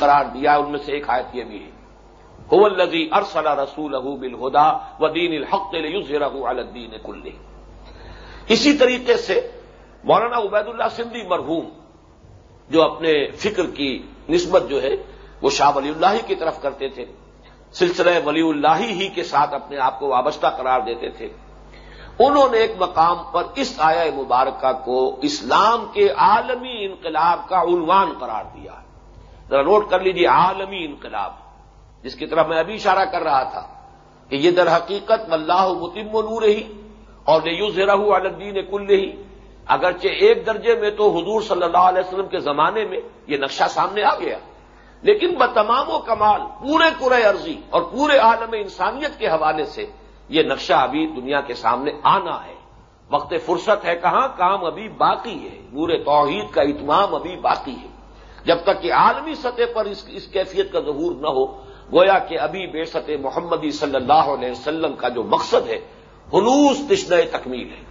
قرار دیا، ان میں سے ایک آیت یہ بھی ہے۔ الزی ارسل رسول بالہدا و دین الحق الدین کل اسی طریقے سے مولانا عبید اللہ سندھی مرحوم جو اپنے فکر کی نسبت جو ہے، وہ شاہ ولی اللہ کی طرف کرتے تھے۔ سلسلہ ولی اللہ ہی کے ساتھ اپنے آپ کو وابستہ قرار دیتے تھے۔ انہوں نے ایک مقام پر اس آیا مبارکہ کو اسلام کے عالمی انقلاب کا عنوان قرار دیا۔ ذرا نوٹ کر لیجیے عالمی انقلاب، جس کی طرف میں ابھی اشارہ کر رہا تھا کہ یہ در حقیقت اللہ متم و نور ہی اور نیوز رہو الدین کل ہی۔ اگرچہ ایک درجے میں تو حضور صلی اللہ علیہ وسلم کے زمانے میں یہ نقشہ سامنے آ گیا، لیکن بتمام و کمال، پورے قرے عرضی اور پورے عالم انسانیت کے حوالے سے یہ نقشہ ابھی دنیا کے سامنے آنا ہے۔ وقت فرصت ہے کہاں، کام ابھی باقی ہے۔ نور توحید کا اتمام ابھی باقی ہے۔ جب تک کہ عالمی سطح پر اس اس کیفیت کا ظہور نہ ہو، گویا کہ ابھی بے سطح محمدی صلی اللہ علیہ وسلم کا جو مقصد ہے، حلوس تشن تکمیل ہے۔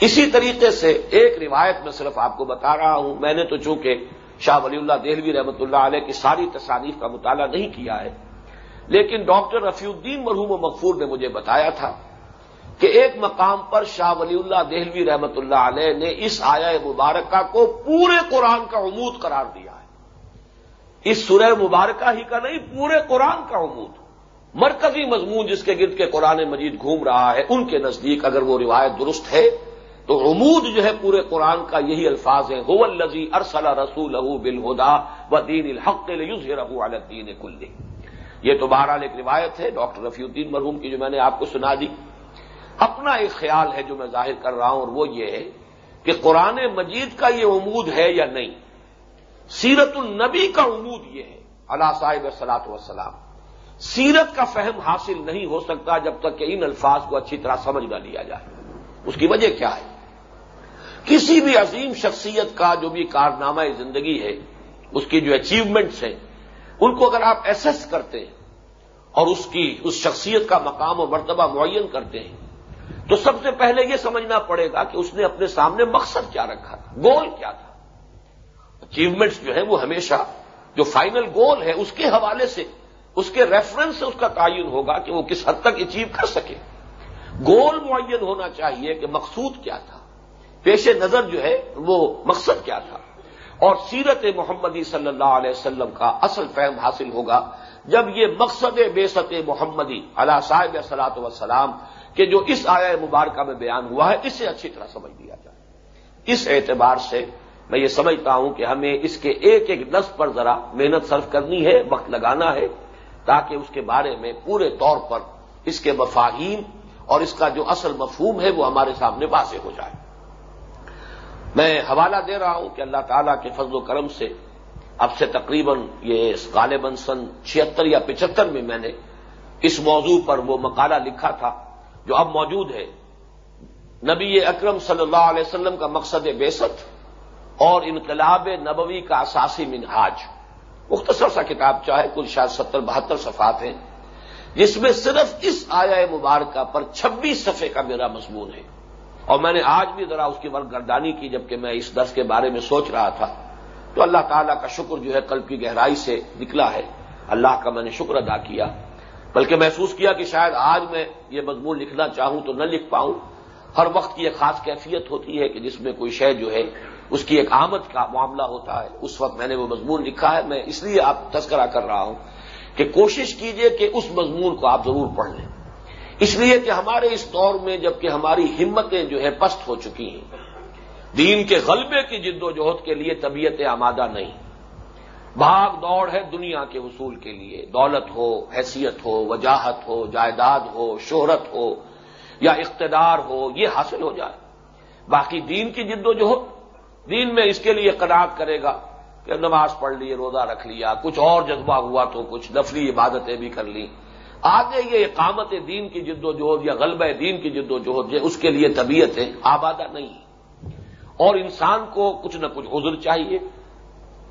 اسی طریقے سے ایک روایت میں صرف آپ کو بتا رہا ہوں، میں نے تو چونکہ شاہ ولی اللہ دہلوی رحمۃ اللہ علیہ کی ساری تصانیف کا مطالعہ نہیں کیا ہے، لیکن ڈاکٹر رفیع الدین مرحوم و مغفور نے مجھے بتایا تھا۔ کہ ایک مقام پر شاہ ولی اللہ دہلوی رحمۃ اللہ علیہ نے اس آیا مبارکہ کو پورے قرآن کا عمود قرار دیا ہے۔ اس سورہ مبارکہ ہی کا نہیں، پورے قرآن کا عمود۔ مرکزی مضمون جس کے گرد کے قرآن مجید گھوم رہا ہے، ان کے نزدیک اگر وہ روایت درست ہے، تو عمود جو ہے پورے قرآن کا یہی الفاظ ہے ہو الزی ارسلہ رسول بالہدا و دین الحق رحو الدین کل یہ تو بہرحال ایک روایت ہے، ڈاکٹر رفیع الدین مرحوم کی جو میں نے آپ کو سنا دی۔ اپنا ایک خیال ہے جو میں ظاہر کر رہا ہوں، اور وہ یہ ہے کہ قرآن مجید کا یہ عمود ہے یا نہیں؟ سیرت النبی کا عمود یہ ہے اللہ صاحب سلاط وسلام سیرت کا فہم حاصل نہیں ہو سکتا جب تک کہ ان الفاظ کو اچھی طرح سمجھ نہ لیا جائے۔ اس کی وجہ کیا ہے؟ کسی بھی عظیم شخصیت کا جو بھی کارنامہ زندگی ہے، اس کی جو اچیومنٹس ہیں، ان کو اگر آپ ایسس کرتے ہیں اور اس کی، اس شخصیت کا مقام و مرتبہ معین کرتے ہیں تو سب سے پہلے یہ سمجھنا پڑے گا کہ اس نے اپنے سامنے مقصد کیا رکھا تھا گول کیا تھا۔ اچیومنٹس جو ہے وہ ہمیشہ جو فائنل گول ہے، اس کے حوالے سے، اس کے ریفرنس سے اس کا تعین ہوگا کہ وہ کس حد تک اچیو کر سکے۔ گول معین ہونا چاہیے کہ مقصود کیا تھا۔ پیش نظر جو ہے، وہ مقصد کیا تھا۔ اور سیرت محمدی صلی اللہ علیہ وسلم کا اصل فہم حاصل ہوگا جب یہ مقصد بے ست محمدی علا صاحب صلاحت وسلام کہ جو اس آیا مبارکہ میں بیان ہوا ہے، اسے اچھی طرح سمجھ لیا جائے۔ اس اعتبار سے میں یہ سمجھتا ہوں کہ ہمیں اس کے ایک ایک نصب پر ذرا محنت صرف کرنی ہے، وقت لگانا ہے، تاکہ اس کے بارے میں پورے طور پر اس کے مفاہیم اور اس کا جو اصل مفہوم ہے وہ ہمارے سامنے واضح ہو جائے۔ میں حوالہ دے رہا ہوں کہ اللہ تعالیٰ کے فضل و کرم سے اب سے تقریباً یہ غالباً سن چھتر یا پچہتر میں میں نے اس موضوع پر وہ مقالہ لکھا تھا۔ جو اب موجود ہے۔ نبی اکرم صلی اللہ علیہ وسلم کا مقصد بیست اور انقلاب نبوی کا اساسی منہاج۔ مختصر سا کتاب چاہے، کل شاید ستر، بہتر صفحات ہیں۔ جس میں صرف اس آیا مبارکہ پر چھبیس صفحے کا میرا مضمون ہے۔ اور میں نے آج بھی ذرا اس کی ورگردانی کی جبکہ میں اس درس کے بارے میں سوچ رہا تھا۔ تو اللہ تعالیٰ کا شکر جو ہے قلب کی گہرائی سے نکلا ہے۔ اللہ کا میں نے شکر ادا کیا۔ بلکہ محسوس کیا کہ شاید آج میں یہ مضمون لکھنا چاہوں تو نہ لکھ پاؤں۔ ہر وقت کی ایک خاص کیفیت ہوتی ہے کہ جس میں کوئی شے جو ہے، اس کی ایک آمد کا معاملہ ہوتا ہے۔ اس وقت میں نے وہ مضمون لکھا ہے۔ میں اس لیے آپ تذکرہ کر رہا ہوں کہ کوشش کیجیے کہ اس مضمون کو آپ ضرور پڑھ لیں۔ اس لیے کہ ہمارے اس دور میں جبکہ ہماری ہمتیں جو ہے پست ہو چکی ہیں، دین کے غلبے کی جد و جہد کے لیے طبیعت آمادہ نہیں۔ بھاگ دوڑ ہے دنیا کے حصول کے لیے۔ دولت ہو، حیثیت ہو، وجاہت ہو، جائیداد ہو، شہرت ہو یا اقتدار ہو، یہ حاصل ہو جائے۔ باقی دین کی جد و جہد، دین میں اس کے لیے قناعت کرے گا کہ نماز پڑھ لی، روزہ رکھ لیا، کچھ اور جذبہ ہوا تو کچھ نفلی عبادتیں بھی کر لی آگے یہ اقامت دین کی جد و جہد یا غلبہ دین کی جد و جہد اس کے لیے طبیعت ہے، آبادہ نہیں۔ اور انسان کو کچھ نہ کچھ عذر چاہیے۔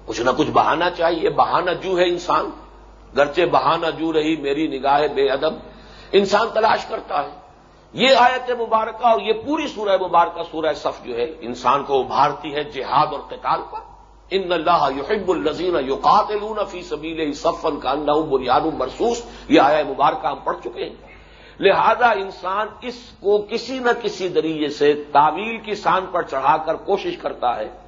کچھ نہ کچھ بہانا چاہیے، بہانہ جو ہے انسان۔ گرچہ بہانہ جو رہی، میری نگاہ بے ادب۔ انسان تلاش کرتا ہے۔ یہ آیت مبارکہ اور یہ پوری سورہ مبارکہ، سورہ صف جو ہے، انسان کو ابھارتی ہے جہاد اور قتال پر۔ ان اللہ یحب الزین یقاتلون فی سبیل صفن کا اللہ بنیاد مرسوس یہ آیا مبارکہ ہم پڑھ چکے ہیں۔ لہذا انسان اس کو کسی نہ کسی ذریعے سے تعویل کی سان پر چڑھا کر کوشش کرتا ہے۔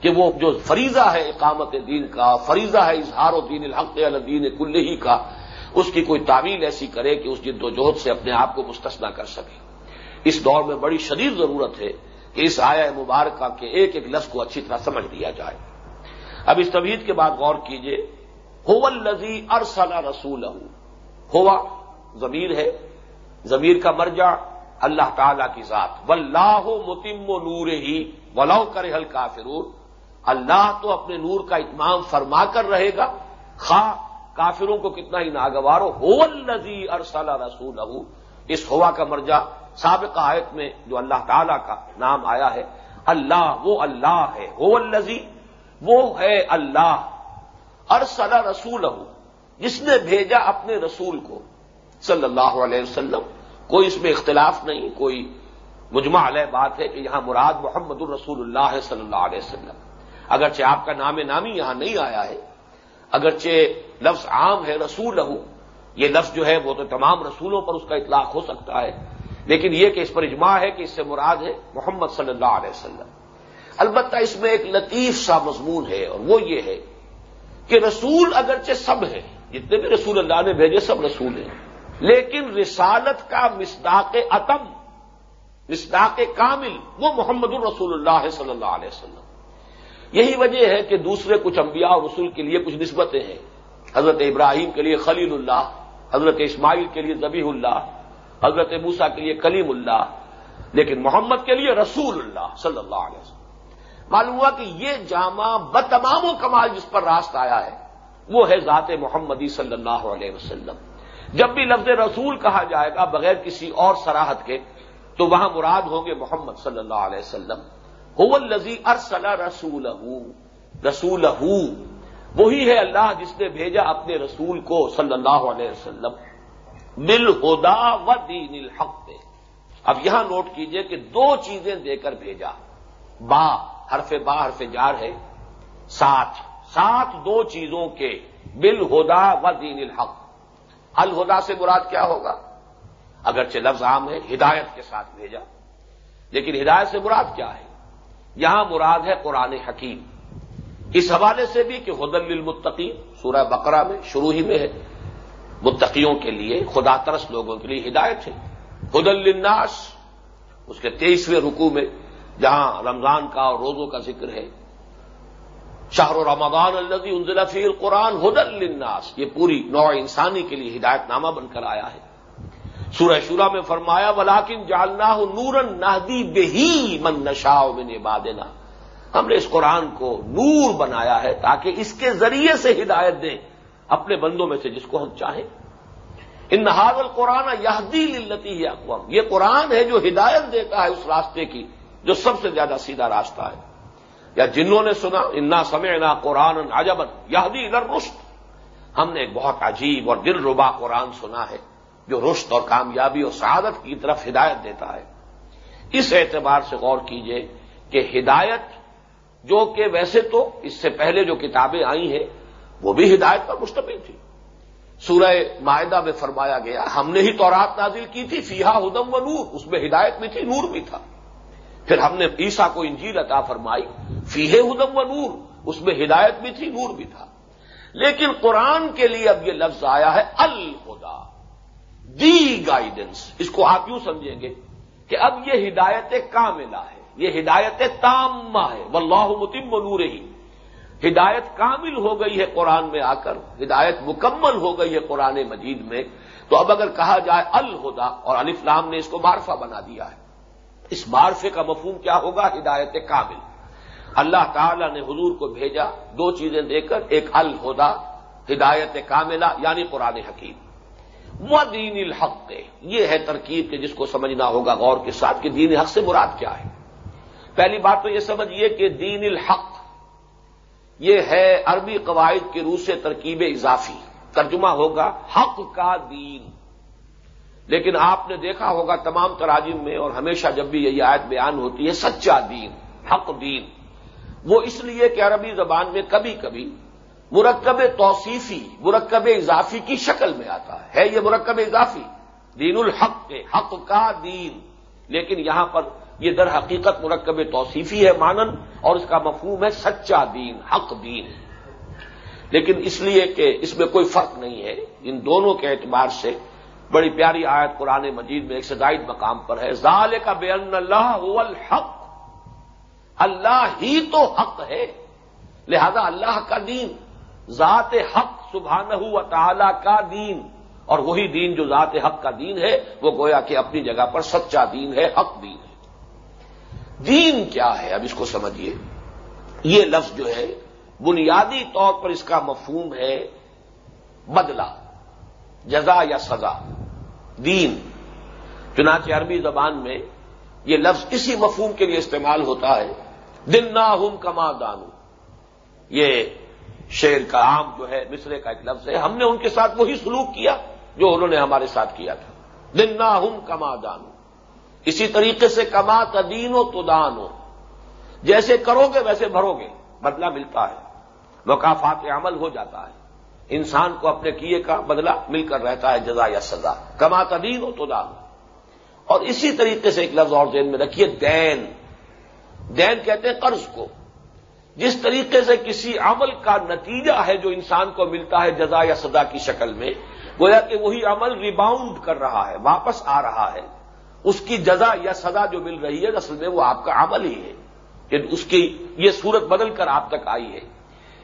کہ وہ جو فریضہ ہے اقامت دین کا، فریضہ ہے اظہار و دین الحق الدین کل ہی کا، اس کی کوئی تعویل ایسی کرے کہ اس جد و جہد سے اپنے آپ کو مستثنا کر سکے۔ اس دور میں بڑی شدید ضرورت ہے کہ اس آیا مبارکہ کے ایک ایک لفظ کو اچھی طرح سمجھ لیا جائے۔ اب اس طویل کے بعد غور کیجیے ہو الزی ارسلا رسول ہوا ضمیر ہے، ضمیر کا مرجع اللہ تعالی کی ذات۔ و متم و نور ہی ولاؤ کرے حل کافرور اللہ تو اپنے نور کا اتمام فرما کر رہے گا، خواہ کافروں کو کتنا ہی ناگوار ہو۔ الزی ارسلا رسول اس ہوا کا مرجع سابق آیت میں جو اللہ تعالی کا نام آیا ہے، اللہ، وہ اللہ ہے۔ ہو الزی وہ ہے اللہ۔ ارسل رسول جس نے بھیجا اپنے رسول کو۔ صلی اللہ علیہ وسلم۔ کوئی اس میں اختلاف نہیں، کوئی مجمع علیہ بات ہے کہ یہاں مراد محمد الرسول اللہ صلی اللہ علیہ وسلم۔ اگرچہ آپ کا نام نامی یہاں نہیں آیا ہے، اگرچہ لفظ عام ہے، رسول لہو۔ یہ لفظ جو ہے وہ تو تمام رسولوں پر اس کا اطلاق ہو سکتا ہے۔ لیکن یہ کہ اس پر اجماع ہے کہ اس سے مراد ہے محمد صلی اللہ علیہ وسلم۔ البتہ اس میں ایک لطیف سا مضمون ہے اور وہ یہ ہے کہ رسول اگرچہ سب ہیں، جتنے بھی رسول اللہ نے بھیجے سب رسول ہیں، لیکن رسالت کا مصداق اتم، مصداق کامل وہ محمد الرسول اللہ صلی اللہ علیہ وسلم۔ یہی وجہ ہے کہ دوسرے کچھ انبیاء اور رسول کے لیے کچھ نسبتیں ہیں۔ حضرت ابراہیم کے لیے خلیل اللہ، حضرت اسماعیل کے لیے ذبیح اللہ، حضرت موسا کے لیے کلیم اللہ، لیکن محمد کے لیے رسول اللہ صلی اللہ علیہ وسلم۔ معلوم ہوا کہ یہ جامع بتمام و کمال جس پر راست آیا ہے، وہ ہے ذات محمدی صلی اللہ علیہ وسلم۔ جب بھی لفظ رسول کہا جائے گا بغیر کسی اور سراہد کے، تو وہاں مراد ہوں گے محمد صلی اللہ علیہ وسلم۔ الزی ارسل رسول رسول وہی ہے اللہ جس نے بھیجا اپنے رسول کو صلی اللہ علیہ وسلم. بل ہدا و دین الحق. اب یہاں نوٹ کیجیے کہ دو چیزیں دے کر بھیجا. با، حرف با، حرف جار ہے. ساتھ. ساتھ دو چیزوں کے. بل ہدا و دین الحق. الہدا سے مراد کیا ہوگا؟ اگرچہ لفظ عام ہے، ہدایت کے ساتھ بھیجا. لیکن ہدایت سے مراد کیا ہے؟ یہاں مراد ہے قرآن حکیم۔ اس حوالے سے بھی کہ حدل المتقین سورہ بقرہ میں شروع ہی میں ہے۔ متقیوں کے لیے، خدا ترس لوگوں کے لیے ہدایت ہے۔ حدل الناس اس کے تیئیسویں رکو میں، جہاں رمضان کا اور روزوں کا ذکر ہے۔ شاہر رمضان الزی انزلہ فی القرآن حدل الناس یہ پوری نوع انسانی کے لیے ہدایت نامہ بن کر آیا ہے۔ سورہ شورا میں فرمایا ولاکن جالنا نورن نہدی بہی من نشا من عبادنا۔ ہم نے اس قرآن کو نور بنایا ہے تاکہ اس کے ذریعے سے ہدایت دیں اپنے بندوں میں سے جس کو ہم چاہیں۔ ان نہار القرآن یہدی للتی ہی اقوام۔ یہ قرآن ہے جو ہدایت دیتا ہے اس راستے کی، جو سب سے زیادہ سیدھا راستہ ہے۔ یا جنہوں نے سنا، انا سمے نہ قرآن عجبن یہدی رشت ہم نے ایک بہت عجیب اور دل ربا قرآن سنا ہے۔ جو رشت اور کامیابی اور سعادت کی طرف ہدایت دیتا ہے۔ اس اعتبار سے غور کیجیے کہ ہدایت جو کہ ویسے تو اس سے پہلے جو کتابیں آئی ہیں، وہ بھی ہدایت پر مشتمل تھی سورہ معاہدہ میں فرمایا گیا، ہم نے ہی تورات نازل کی تھی فیحا ہدم و نور، اس میں ہدایت بھی تھی، نور بھی تھا۔ پھر ہم نے عیسا کو انجیل عطا فرمائی فیح ہدم و نور، اس میں ہدایت بھی تھی، نور بھی تھا۔ لیکن قرآن کے لیے اب یہ لفظ آیا ہے الخدا دی گائیڈنس اس کو آپ یوں سمجھیں گے کہ اب یہ ہدایت کاملہ ہے، یہ ہدایت تامہ ہے، واللہ متم نور ہی ہدایت کامل ہو گئی ہے قرآن میں آ کر، ہدایت مکمل ہو گئی ہے قرآن مجید میں۔ تو اب اگر کہا جائے الہدا، اور الفلام نے اس کو معرفہ بنا دیا ہے۔ اس معرفے کا مفہوم کیا ہوگا؟ ہدایت کامل۔ اللہ تعالی نے حضور کو بھیجا دو چیزیں دے کر، ایک الہدا، ہدایت کاملہ یعنی قرآن حکیم۔ دین الحق یہ ہے ترکیب کہ جس کو سمجھنا ہوگا غور کے ساتھ کہ دین حق سے مراد کیا ہے۔ پہلی بات تو یہ سمجھیے کہ دین الحق یہ ہے عربی قواعد کے روح سے ترکیب اضافی۔ ترجمہ ہوگا حق کا دین۔ لیکن آپ نے دیکھا ہوگا تمام تراجم میں اور ہمیشہ جب بھی یہ آیت بیان ہوتی ہے، سچا دین، حق دین۔ وہ اس لیے کہ عربی زبان میں کبھی کبھی مرکب توصیفی، مرکب اضافی کی شکل میں آتا ہے۔ یہ مرکب اضافی۔ دین الحق کے، حق کا دین۔ لیکن یہاں پر یہ در حقیقت مرکب توصیفی ہے مانن اور اس کا مفہوم ہے سچا دین، حق دین۔ لیکن اس لیے کہ اس میں کوئی فرق نہیں ہے، ان دونوں کے اعتبار سے بڑی پیاری آیت قرآن مجید میں ایک سے زائد مقام پر ہے۔ ظال کا بے اللہ الحق۔ اللہ ہی تو حق ہے۔ لہذا اللہ کا دین۔ ذات حق سبحانہ و تعالی کا دین۔ اور وہی دین جو ذات حق کا دین ہے، وہ گویا کہ اپنی جگہ پر سچا دین ہے، حق دین ہے۔ دین کیا ہے؟ اب اس کو سمجھیے۔ یہ لفظ جو ہے، بنیادی طور پر اس کا مفہوم ہے بدلہ، جزا یا سزا۔ دین۔ چنانچہ عربی زبان میں یہ لفظ اسی مفہوم کے لیے استعمال ہوتا ہے۔ دن نہ ہم کما دانو یہ شیر کا، عام جو ہے، مصرے کا ایک لفظ ہے، ہم نے ان کے ساتھ وہی سلوک کیا جو انہوں نے ہمارے ساتھ کیا تھا۔ دن نہ ہم کما دانو۔ اسی طریقے سے کما تدین و تدانو جیسے کرو گے ویسے بھرو گے۔ بدلہ ملتا ہے۔ وقافات عمل ہو جاتا ہے۔ انسان کو اپنے کیے کا بدلہ مل کر رہتا ہے، جزا یا سزا۔ کما تدین و تدانو اور اسی طریقے سے ایک لفظ اور ذہن میں رکھیے، دین۔ دین کہتے ہیں قرض کو۔ جس طریقے سے کسی عمل کا نتیجہ ہے جو انسان کو ملتا ہے جزا یا سزا کی شکل میں، گویا کہ وہی عمل ریباؤنڈ کر رہا ہے، واپس آ رہا ہے۔ اس کی جزا یا سزا جو مل رہی ہے، اصل میں وہ آپ کا عمل ہی ہے۔ کہ اس کی یہ صورت بدل کر آپ تک آئی ہے۔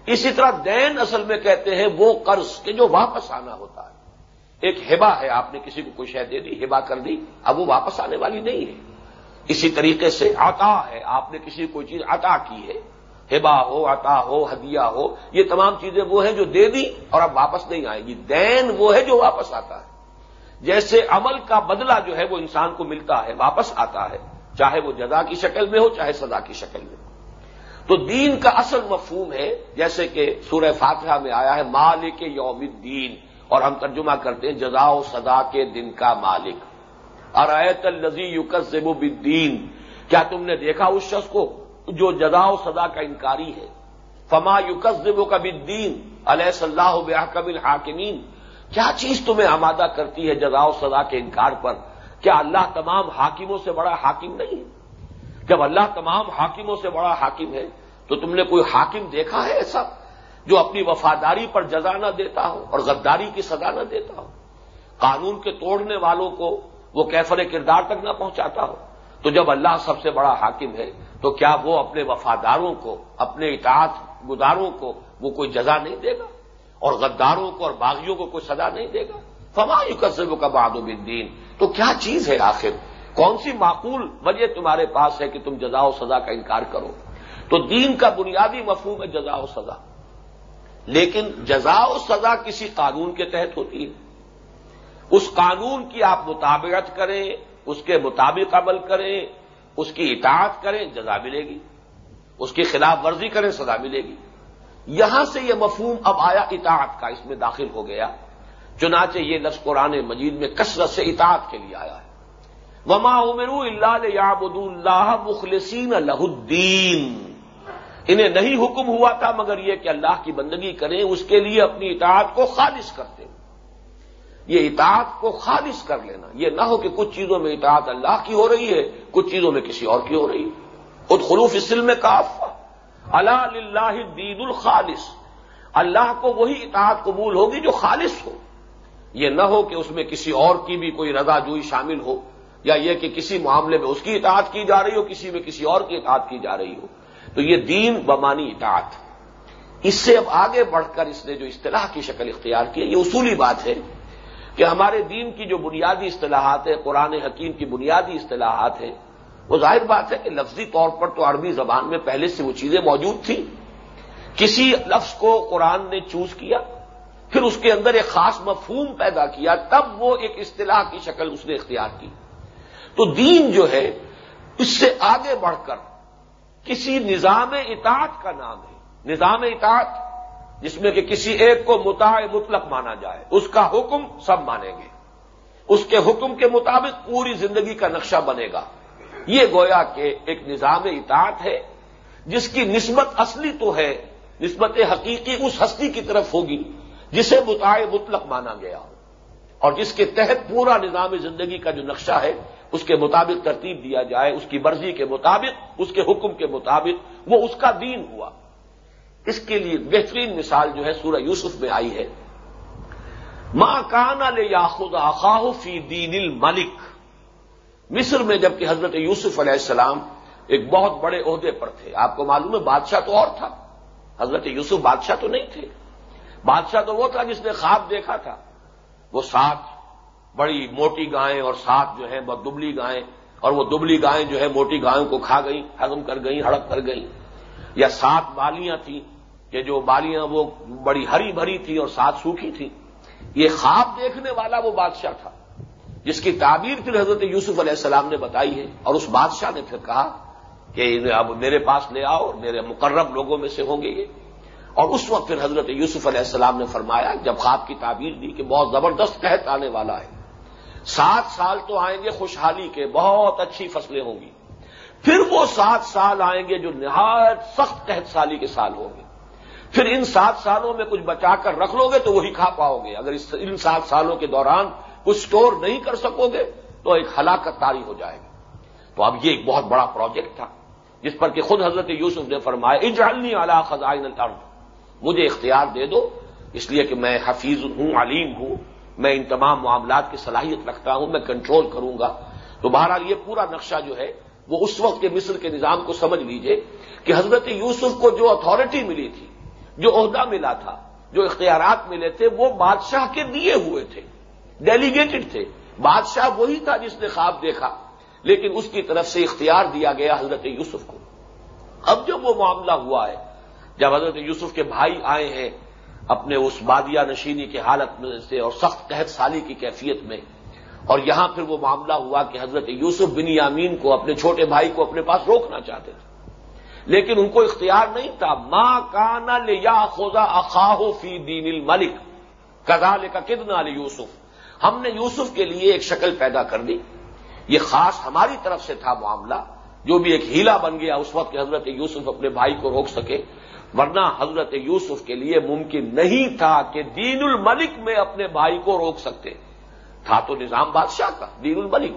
اسی طرح دین اصل میں کہتے ہیں وہ قرض کہ جو واپس آنا ہوتا ہے۔ ایک ہبا ہے، آپ نے کسی کو کوئی شہ دے دی ہبا کر دی، اب وہ واپس آنے والی نہیں ہے۔ اسی طریقے سے عطا ہے، آپ نے کسی کو کوئی چیز عطا کی ہے۔ ہبا ہو، عطا ہو، ہدیہ ہو، یہ تمام چیزیں وہ ہیں جو دے دی اور اب واپس نہیں آئیں گی۔ دین وہ ہے جو واپس آتا ہے۔ جیسے عمل کا بدلہ جو ہے وہ انسان کو ملتا ہے، واپس آتا ہے، چاہے وہ جزا کی شکل میں ہو، چاہے سزا کی شکل میں تو دین کا اصل مفہوم ہے، جیسے کہ سورہ فاتحہ میں آیا ہے، مالک یوم الدین۔ اور ہم ترجمہ کرتے ہیں، جزا و سزا کے دن کا مالک۔ ارایت الزی یوکس زیب کیا تم نے دیکھا اس شخص کو؟ جو جزا و سزا کا انکاری ہے۔ فما یوکس و کبھی دین علیہ صلاح بحکم الحاکمین کیا چیز تمہیں آمادہ کرتی ہے جزا و سزا کے انکار پر؟ کیا اللہ تمام حاکموں سے بڑا حاکم نہیں ہے؟ جب اللہ تمام حاکموں سے بڑا حاکم ہے، تو تم نے کوئی حاکم دیکھا ہے ایسا؟ جو اپنی وفاداری پر جزا نہ دیتا ہو اور غداری کی سزا نہ دیتا ہو۔ قانون کے توڑنے والوں کو وہ کیفر کردار تک نہ پہنچاتا ہو۔ تو جب اللہ سب سے بڑا حاکم ہے تو کیا وہ اپنے وفاداروں کو، اپنے اطاعت گزاروں کو وہ کوئی جزا نہیں دے گا؟ اور غداروں کو اور باغیوں کو کوئی سزا نہیں دے گا؟ فما یو کا بہادر الدین تو کیا چیز ہے آخر؟ کون سی معقول وجہ تمہارے پاس ہے کہ تم جزا و سزا کا انکار کرو؟ تو دین کا بنیادی مفہوم ہے جزا و سزا۔ لیکن جزا و سزا کسی قانون کے تحت ہوتی ہے۔ اس قانون کی آپ مطابقت کریں، اس کے مطابق عمل کریں اس کی اطاعت کریں، جزا ملے گی۔ اس کی خلاف ورزی کریں، سزا ملے گی۔ یہاں سے یہ مفہوم اب آیا، اطاعت کا، اس میں داخل ہو گیا۔ چنانچہ یہ لفظ قرآن مجید میں کثرت سے اطاعت کے لیے آیا ہے۔ وما عمرو اللہ یابد اللہ مخلصین الہ الدین انہیں نہیں حکم ہوا تھا، مگر یہ کہ اللہ کی بندگی کریں، اس کے لیے اپنی اطاعت کو خالص کرتے۔ یہ اطاعت کو خالص کر لینا۔ یہ نہ ہو کہ کچھ چیزوں میں اطاعت اللہ کی ہو رہی ہے، کچھ چیزوں میں کسی اور کی ہو رہی۔ ہے خود خلوف اسل میں کاف اللہ اللہ دید الخالص۔ اللہ کو وہی اطاعت قبول ہوگی جو خالص ہو۔ یہ نہ ہو کہ اس میں کسی اور کی بھی کوئی رضا جوئی شامل ہو، یا یہ کہ کسی معاملے میں اس کی اطاعت کی جا رہی ہو، کسی میں کسی اور کی اطاعت کی جا رہی ہو۔ تو یہ دین بمانی اطاعت۔ اس سے اب آگے بڑھ کر اس نے جو اصطلاح کی شکل اختیار کی یہ اصولی بات ہے۔ کہ ہمارے دین کی جو بنیادی اصطلاحات ہیں، قرآن حکیم کی بنیادی اصطلاحات ہیں، وہ ظاہر بات ہے کہ لفظی طور پر تو عربی زبان میں پہلے سے وہ چیزیں موجود تھیں۔ کسی لفظ کو قرآن نے چوز کیا، پھر اس کے اندر ایک خاص مفہوم پیدا کیا، تب وہ ایک اصطلاح کی شکل اس نے اختیار کی۔ تو دین جو ہے، اس سے آگے بڑھ کر کسی نظام اطاعت کا نام ہے۔ نظام اطاعت جس میں کہ کسی ایک کو متاع مطلق مانا جائے۔ اس کا حکم سب مانیں گے۔ اس کے حکم کے مطابق پوری زندگی کا نقشہ بنے گا۔ یہ گویا کہ ایک نظام اطاعت ہے، جس کی نسبت اصلی تو ہے، نسبت حقیقی اس ہستی کی طرف ہوگی، جسے متعے مطلق مانا گیا۔ ہو اور جس کے تحت پورا نظام زندگی کا جو نقشہ ہے، اس کے مطابق ترتیب دیا جائے، اس کی مرضی کے مطابق، اس کے حکم کے مطابق وہ اس کا دین ہوا۔ اس کے لیے بہترین مثال جو ہے سورہ یوسف میں آئی ہے۔ ماں کانا لے یا خدا خاہ فی دین الملک مصر میں جبکہ حضرت یوسف علیہ السلام ایک بہت بڑے عہدے پر تھے۔ آپ کو معلوم ہے بادشاہ تو اور تھا۔ حضرت یوسف بادشاہ تو نہیں تھے۔ بادشاہ تو وہ تھا جس نے خواب دیکھا تھا۔ وہ سات بڑی موٹی گائیں اور سات جو ہیں بہت دبلی گائیں اور وہ دبلی گائیں جو ہے موٹی گایوں کو کھا گئیں، ہضم کر گئیں، ہڑپ کر گئیں۔ یا سات بالیاں تھیں۔ کہ جو بالیاں وہ بڑی ہری بھری تھی اور سات سوکھی تھی یہ خواب دیکھنے والا وہ بادشاہ تھا، جس کی تعبیر پھر حضرت یوسف علیہ السلام نے بتائی ہے۔ اور اس بادشاہ نے پھر کہا کہ اب میرے پاس لے آؤ میرے مقرب لوگوں میں سے ہوں گے یہ۔ اور اس وقت پھر حضرت یوسف علیہ السلام نے فرمایا، جب خواب کی تعبیر دی کہ بہت زبردست قحط آنے والا ہے۔ سات سال تو آئیں گے خوشحالی کے، بہت اچھی فصلیں ہوں گی۔ پھر وہ سات سال آئیں گے جو نہایت سخت قحط سالی کے سال ہوں گے۔ پھر ان سات سالوں میں کچھ بچا کر رکھ لو گے تو وہی کھا پاؤ گے۔ اگر ان سات سالوں کے دوران کچھ سٹور نہیں کر سکو گے تو ایک ہلاکت تاری ہو جائے گی۔ تو اب یہ ایک بہت بڑا پروجیکٹ تھا، جس پر کہ خود حضرت یوسف نے فرمایا، اجعلنی علی خزائن الارض۔ مجھے اختیار دے دو، اس لیے کہ میں حفیظ ہوں، علیم ہوں، میں ان تمام معاملات کی صلاحیت رکھتا ہوں، میں کنٹرول کروں گا۔ تو بہرحال یہ پورا نقشہ جو ہے، وہ اس وقت کے مصر کے نظام کو سمجھ لیجیے کہ حضرت یوسف کو جو اتارٹی ملی تھی جو عہدہ ملا تھا، جو اختیارات ملے تھے، وہ بادشاہ کے دیے ہوئے تھے ڈیلیگیٹڈ تھے۔ بادشاہ وہی تھا جس نے خواب دیکھا۔ لیکن اس کی طرف سے اختیار دیا گیا حضرت یوسف کو۔ اب جب وہ معاملہ ہوا ہے، جب حضرت یوسف کے بھائی آئے ہیں اپنے اس بادیا نشینی کی حالت میں سے اور سخت قحط سالی کی کیفیت میں، اور یہاں پھر وہ معاملہ ہوا کہ حضرت یوسف بن یامین کو اپنے چھوٹے بھائی کو اپنے پاس روکنا چاہتے تھے۔ لیکن ان کو اختیار نہیں تھا۔ ماں کانا لے یا خوزا اخاہ فی دین الملک کزا لے کا کدنا علی یوسف ہم نے یوسف کے لیے ایک شکل پیدا کر دی۔ یہ خاص ہماری طرف سے تھا معاملہ۔ جو بھی ایک ہیلا بن گیا اس وقت کہ حضرت یوسف اپنے بھائی کو روک سکے۔ ورنہ حضرت یوسف کے لیے ممکن نہیں تھا کہ دین الملک میں اپنے بھائی کو روک سکتے۔ تھا تو نظام بادشاہ کا، دین الملک۔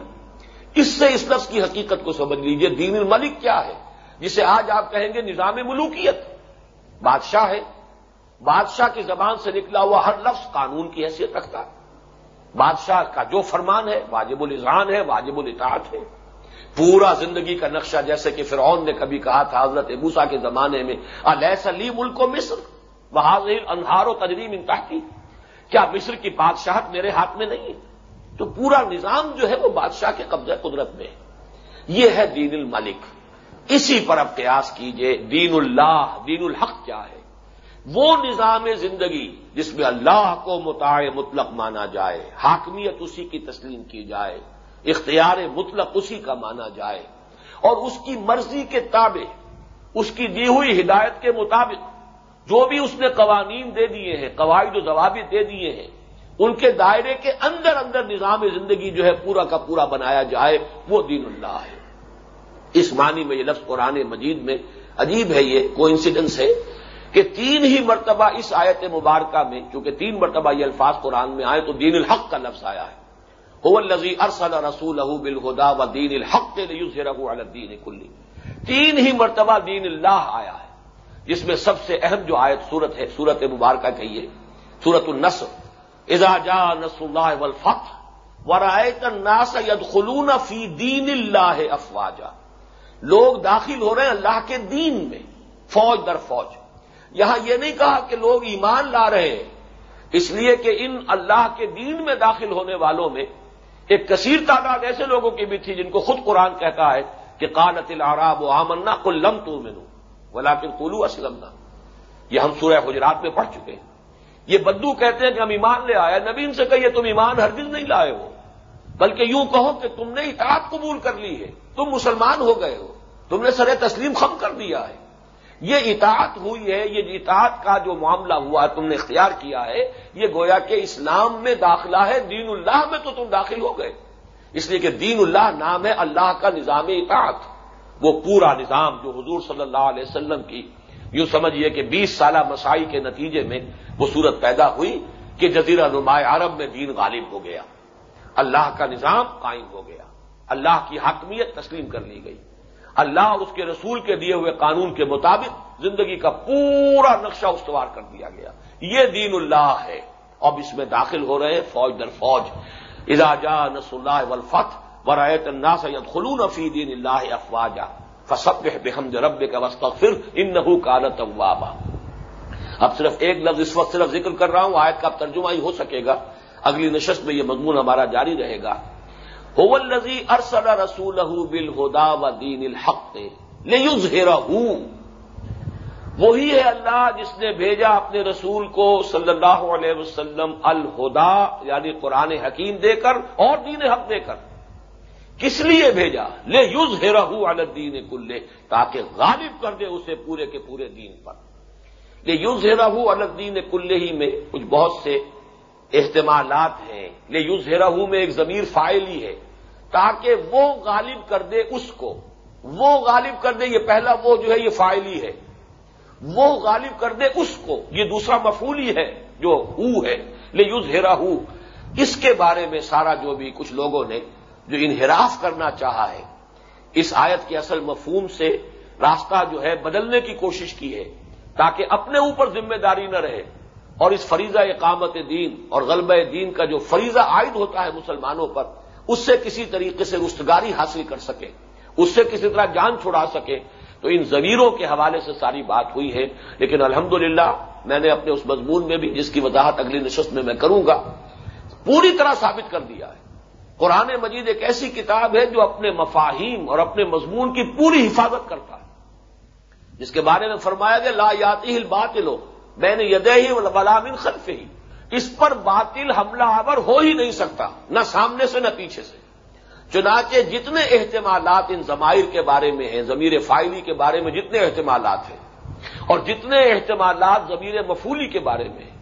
اس سے اس لفظ کی حقیقت کو سمجھ لیجیے۔ دین الملک کیا ہے؟ جسے آج آپ کہیں گے نظام ملوکیت۔ بادشاہ ہے۔ بادشاہ کی زبان سے نکلا ہوا ہر لفظ قانون کی حیثیت رکھتا ہے۔ بادشاہ کا جو فرمان ہے واجب الزان ہے، واجب الاطاعت ہے۔ پورا زندگی کا نقشہ جیسے کہ فرعون نے کبھی کہا تھا حضرت ابوسا کے زمانے میں، الیس علی ملک و مصر؟ بحاظ انہار و تجریم انتہا کیا مصر کی بادشاہت میرے ہاتھ میں نہیں ہے؟ تو پورا نظام جو ہے وہ بادشاہ کے قبضہ قدرت میں ہے۔ یہ ہے دین الملک۔ اسی پر اب قیاس کیجیے، دین اللہ، دین الحق کیا ہے؟ وہ نظام زندگی جس میں اللہ کو متاع مطلق مانا جائے، حاکمیت اسی کی تسلیم کی جائے، اختیار مطلق اسی کا مانا جائے، اور اس کی مرضی کے تابع، اس کی دی ہوئی ہدایت کے مطابق جو بھی اس نے قوانین دے دیے ہیں، قواعد و ضوابط دے دیے ہیں، ان کے دائرے کے اندر اندر نظام زندگی جو ہے پورا کا پورا بنایا جائے، وہ دین اللہ ہے۔ اس معنی میں یہ لفظ قرآن مجید میں عجیب ہے یہ کو انسیڈنس ہے کہ تین ہی مرتبہ اس آیت مبارکہ میں، چونکہ تین مرتبہ یہ الفاظ قرآن میں آئے تو دین الحق کا لفظ آیا ہے۔ الزی ارسل رسول بالخدا و دین الحق الدین کلی۔ تین ہی مرتبہ دین اللہ آیا ہے، جس میں سب سے اہم جو آیت صورت ہے صورت مبارکہ کہیے سورت النصر۔ جا نس اللہ ولفق و رائے ناس خلون فی دین اللہ افواجہ لوگ داخل ہو رہے ہیں اللہ کے دین میں، فوج در فوج۔ یہاں یہ نہیں کہا کہ لوگ ایمان لا رہے ہیں۔ اس لیے کہ ان اللہ کے دین میں داخل ہونے والوں میں ایک کثیر تعداد ایسے لوگوں کی بھی تھی جن کو خود قرآن کہتا ہے کہ قانت العراب و آمنا کو لم تو مینو بلا پھر کولو اسلم یہ ہم سورہ حجرات میں پڑھ چکے ہیں۔ یہ بدو کہتے ہیں کہ ہم ایمان لے آئے نبین سے کہیے، تم ایمان ہر دن نہیں لائے ہو۔ بلکہ یوں کہو کہ تم نے اطاعت قبول کر لی ہے، تم مسلمان ہو گئے ہو، تم نے سر تسلیم خم کر دیا ہے۔ یہ اطاعت ہوئی ہے، یہ اطاعت کا جو معاملہ ہوا تم نے اختیار کیا ہے، یہ گویا کہ اسلام میں داخلہ ہے، دین اللہ میں تو تم داخل ہو گئے۔ اس لیے کہ دین اللہ نام ہے، اللہ کا نظام اطاعت۔ وہ پورا نظام جو حضور صلی اللہ علیہ وسلم کی، یوں سمجھیے کہ بیس سالہ مسائی کے نتیجے میں وہ صورت پیدا ہوئی کہ جزیرہ نمائے عرب میں دین غالب ہو گیا۔ اللہ کا نظام قائم ہو گیا۔ اللہ کی حاکمیت تسلیم کر لی گئی۔ اللہ اور اس کے رسول کے دیے ہوئے قانون کے مطابق زندگی کا پورا نقشہ استوار کر دیا گیا۔ یہ دین اللہ ہے۔ اب اس میں داخل ہو رہے فوج در فوج۔ اجاجا نس اللہ ولفت ورایت الناس خلون فی دین اللہ افواجا۔ فسب بحمد رب کا وسط پھر ان نحو کالت اب صرف ایک لفظ اس وقت صرف ذکر کر رہا ہوں، آیت کا ترجمہ ہی ہو سکے گا۔ اگلی نشست میں یہ مضمون ہمارا جاری رہے گا۔ الزی ارسل رسول بل ہدا و دین الحق وہی ہے اللہ جس نے بھیجا اپنے رسول کو صلی اللہ علیہ وسلم الہدا یعنی قرآن حکیم دے کر اور دین حق دے کر۔ کس لیے بھیجا؟ لے یوز ہیرا الدین کلے تاکہ غالب کر دے اسے پورے کے پورے دین پر۔ لے یوز ہیرا الدین کلے ہی میں کچھ بہت سے احتمالات ہیں۔ لے یوز ہیرا میں ایک ضمیر فائل ہی ہے۔ تاکہ وہ غالب کر دے اس کو۔ وہ غالب کر دے، یہ پہلا وہ جو ہے، یہ فائلی ہے۔ وہ غالب کر دے اس کو۔ یہ دوسرا مفولی ہے، جو ہو ہے۔ لے یوز ہیرا ہو اس کے بارے میں سارا جو بھی کچھ لوگوں نے جو انحراف کرنا چاہا ہے، اس آیت کے اصل مفہوم سے راستہ جو ہے، بدلنے کی کوشش کی ہے۔ تاکہ اپنے اوپر ذمہ داری نہ رہے۔ اور اس فریضہ اقامت دین اور غلبہ دین کا جو فریضہ عائد ہوتا ہے مسلمانوں پر، اس سے کسی طریقے سے رستگاری حاصل کر سکے، اس سے کسی طرح جان چھڑا سکے، تو ان ضمیروں کے حوالے سے ساری بات ہوئی ہے۔ لیکن الحمدللہ، میں نے اپنے اس مضمون میں بھی جس کی وضاحت اگلی نشست میں میں کروں گا، پوری طرح ثابت کر دیا ہے۔ قرآن مجید ایک ایسی کتاب ہے جو اپنے مفاہیم اور اپنے مضمون کی پوری حفاظت کرتا ہے۔ جس کے بارے میں فرمایا گیا، لا یاتی بات لو میں نے یدہ ہی ولامن خلف ہی اس پر باطل حملہ آور ہو ہی نہیں سکتا، نہ سامنے سے نہ پیچھے سے۔ چنانچہ جتنے احتمالات ان ضمائر کے بارے میں ہیں، ضمیر فائلی کے بارے میں جتنے احتمالات ہیں، اور جتنے احتمالات ضمیر مفولی کے بارے میں ہیں،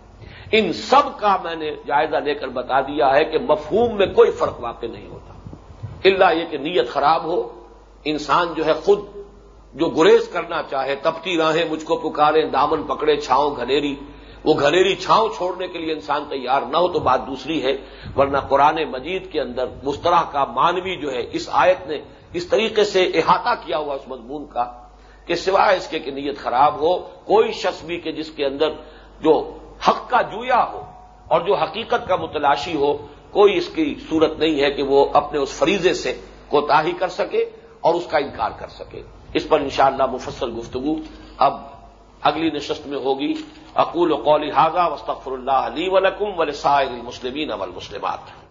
ان سب کا میں نے جائزہ لے کر بتا دیا ہے کہ مفہوم میں کوئی فرق واقع نہیں ہوتا۔ اللہ یہ کہ نیت خراب ہو، انسان جو ہے خود جو گریز کرنا چاہے، تپتی راہیں مجھ کو پکارے دامن پکڑے، چھاؤں گھنیری۔ وہ گھنیری چھاؤں چھوڑنے کے لیے انسان تیار نہ ہو تو بات دوسری ہے، ورنہ قرآن مجید کے اندر مسترح کا مانوی جو ہے، اس آیت نے اس طریقے سے احاطہ کیا ہوا اس مضمون کا کہ سوائے اس کے کہ نیت خراب ہو، کوئی شخص بھی کہ جس کے اندر جو حق کا جویا ہو اور جو حقیقت کا متلاشی ہو، کوئی اس کی صورت نہیں ہے کہ وہ اپنے اس فریضے سے کوتاہی کر سکے اور اس کا انکار کر سکے۔ اس پر انشاءاللہ مفصل گفتگو اب اگلی نشست میں ہوگی۔ اقول و قول حاضہ وسطر اللہ علی ولکم ولسائر المسلمین والمسلمات۔